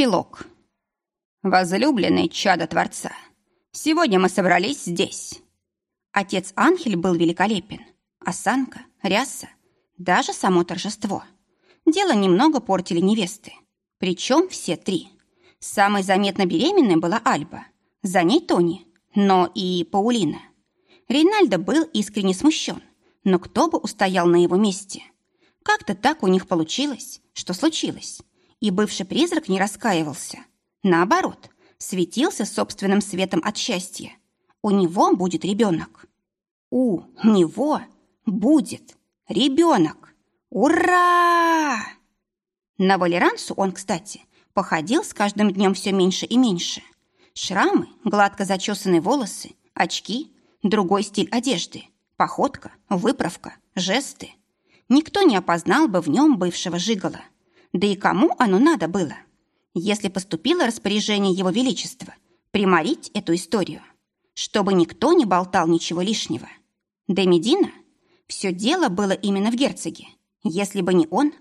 Эпилог. Возлюбленный чадо Творца, сегодня мы собрались здесь. Отец Анхель был великолепен. Осанка, ряса, даже само торжество. Дело немного портили невесты. Причем все три. Самой заметно беременной была Альба. За ней Тони, но и Паулина. Рейнальдо был искренне смущен. Но кто бы устоял на его месте? Как-то так у них получилось, что случилось. И бывший призрак не раскаивался. Наоборот, светился собственным светом от счастья. У него будет ребенок. У него будет ребенок. Ура! На Валерансу он, кстати, походил с каждым днем все меньше и меньше. Шрамы, гладко зачесанные волосы, очки, другой стиль одежды, походка, выправка, жесты. Никто не опознал бы в нем бывшего жигала. Да и кому оно надо было? Если поступило распоряжение Его Величества приморить эту историю, чтобы никто не болтал ничего лишнего. Да Медина? Все дело было именно в герцоге. Если бы не он...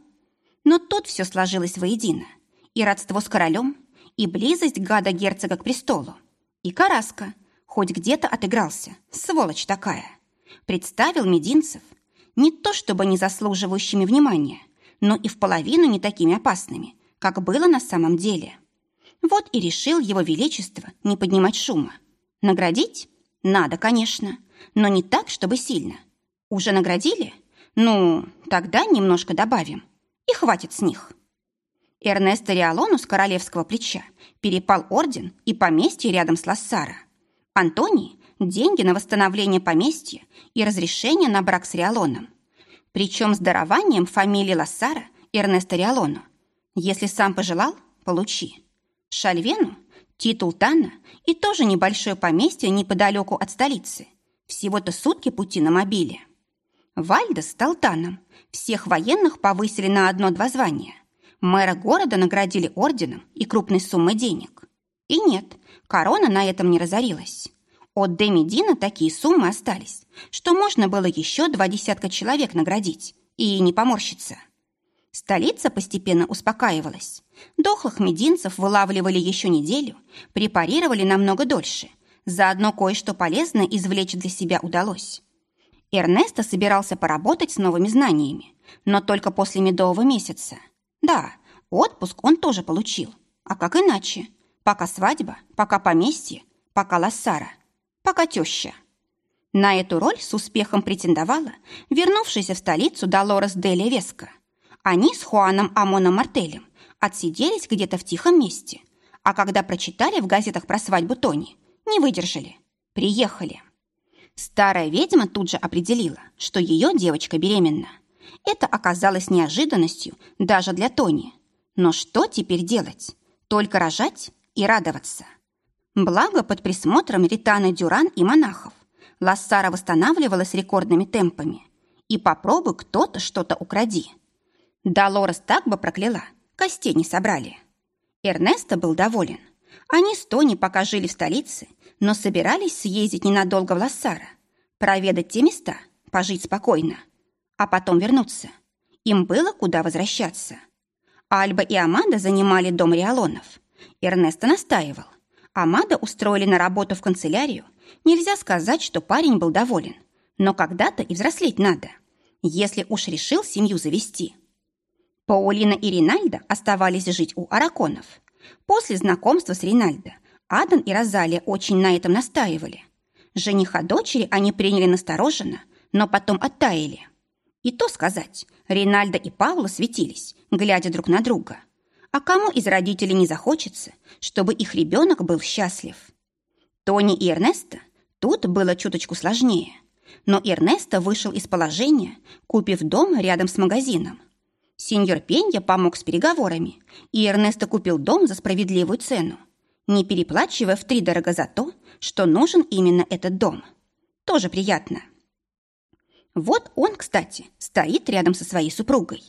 Но тут все сложилось воедино. И родство с королем, и близость гада герцога к престолу, и Караска, хоть где-то отыгрался, сволочь такая. Представил мединцев, не то чтобы не заслуживающими внимания, но и в половину не такими опасными, как было на самом деле. Вот и решил его величество не поднимать шума. Наградить? Надо, конечно, но не так, чтобы сильно. Уже наградили? Ну, тогда немножко добавим. И хватит с них. Эрнесто Риалону с королевского плеча перепал орден и поместье рядом с Лассара. Антонии – деньги на восстановление поместья и разрешение на брак с Риалоном. Причем с дарованием фамилии Лассара Эрнесто Риалону. Если сам пожелал, получи. Шальвену – титул Тана и тоже небольшое поместье неподалеку от столицы. Всего-то сутки пути на мобиле. Вальда стал Таном. Всех военных повысили на одно-два звания. Мэра города наградили орденом и крупной суммой денег. И нет, корона на этом не разорилась. От Демидина такие суммы остались, что можно было еще два десятка человек наградить и не поморщиться. Столица постепенно успокаивалась. Дохлых мединцев вылавливали еще неделю, препарировали намного дольше. Заодно кое-что полезное извлечь для себя удалось. Эрнесто собирался поработать с новыми знаниями, но только после медового месяца. Да, отпуск он тоже получил. А как иначе? Пока свадьба, пока поместье, пока лассара пока теща. На эту роль с успехом претендовала вернувшаяся в столицу Долорес Делия Веска. Они с Хуаном Амоном Мартелем отсиделись где-то в тихом месте, а когда прочитали в газетах про свадьбу Тони, не выдержали. Приехали. Старая ведьма тут же определила, что ее девочка беременна. Это оказалось неожиданностью даже для Тони. Но что теперь делать? Только рожать и радоваться. Благо, под присмотром Ританы Дюран и монахов Лассара восстанавливалась рекордными темпами. И попробуй кто-то что-то укради. Долорес так бы прокляла, костей не собрали. Эрнесто был доволен. Они с Тони пока жили в столице, но собирались съездить ненадолго в Лассара, проведать те места, пожить спокойно, а потом вернуться. Им было куда возвращаться. Альба и Аманда занимали дом Риалонов. Эрнесто настаивал. Амада устроили на работу в канцелярию. Нельзя сказать, что парень был доволен. Но когда-то и взрослеть надо, если уж решил семью завести. Паулина и Ринальдо оставались жить у Араконов. После знакомства с Ринальдо Адан и Розалия очень на этом настаивали. Жениха дочери они приняли настороженно, но потом оттаяли. И то сказать, Ринальдо и Паула светились, глядя друг на друга – а кому из родителей не захочется, чтобы их ребенок был счастлив? Тони и Эрнеста тут было чуточку сложнее. Но Эрнеста вышел из положения, купив дом рядом с магазином. Сеньор Пенья помог с переговорами, и Эрнесто купил дом за справедливую цену, не переплачивая втридорого за то, что нужен именно этот дом. Тоже приятно. Вот он, кстати, стоит рядом со своей супругой.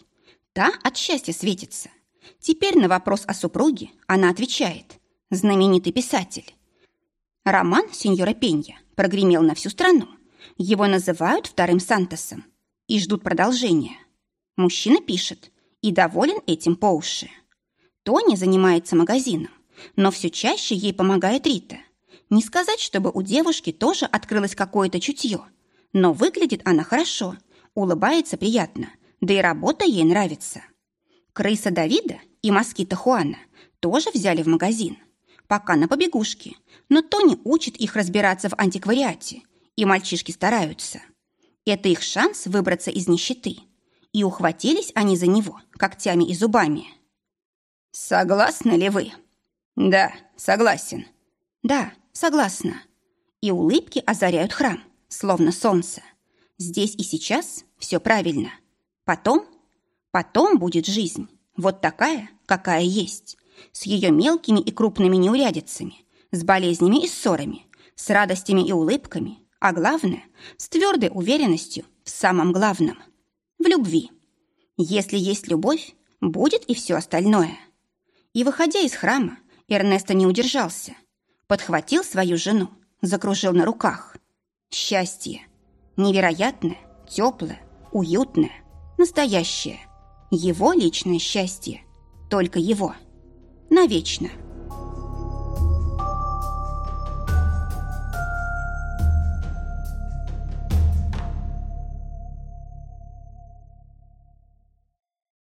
Та от счастья светится. Теперь на вопрос о супруге она отвечает. Знаменитый писатель. Роман сеньора Пенья прогремел на всю страну. Его называют вторым Сантосом и ждут продолжения. Мужчина пишет и доволен этим по уши. Тони занимается магазином, но все чаще ей помогает Рита. Не сказать, чтобы у девушки тоже открылось какое-то чутье, но выглядит она хорошо, улыбается приятно, да и работа ей нравится. Крыса Давида и москита Хуана тоже взяли в магазин. Пока на побегушке, но Тони учит их разбираться в антиквариате, и мальчишки стараются. Это их шанс выбраться из нищеты. И ухватились они за него когтями и зубами. «Согласны ли вы?» «Да, согласен». «Да, согласна». И улыбки озаряют храм, словно солнце. Здесь и сейчас все правильно. Потом? Потом будет жизнь. Вот такая, какая есть. С ее мелкими и крупными неурядицами, с болезнями и ссорами, с радостями и улыбками, а главное, с твердой уверенностью в самом главном – в любви. Если есть любовь, будет и все остальное. И, выходя из храма, Эрнесто не удержался. Подхватил свою жену, закружил на руках. Счастье. Невероятное, теплое, уютное, настоящее. Его личное счастье. Только его. Навечно.